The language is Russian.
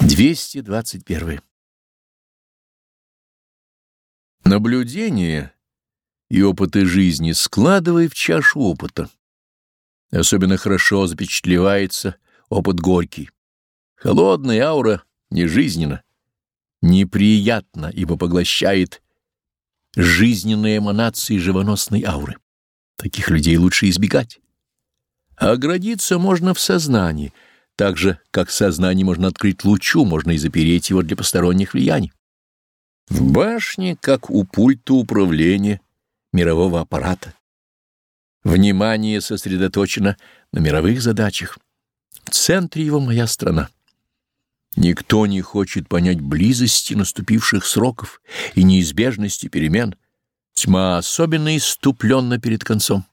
221. Наблюдение и опыты жизни складывай в чашу опыта. Особенно хорошо запечатлевается опыт горький. Холодная аура нежизненна, неприятно, ибо поглощает жизненные эманации живоносной ауры. Таких людей лучше избегать. А оградиться можно в сознании — так же, как сознание можно открыть лучу, можно и запереть его для посторонних влияний. В башне, как у пульта управления мирового аппарата. Внимание сосредоточено на мировых задачах. В центре его моя страна. Никто не хочет понять близости наступивших сроков и неизбежности перемен. Тьма особенно иступленно перед концом.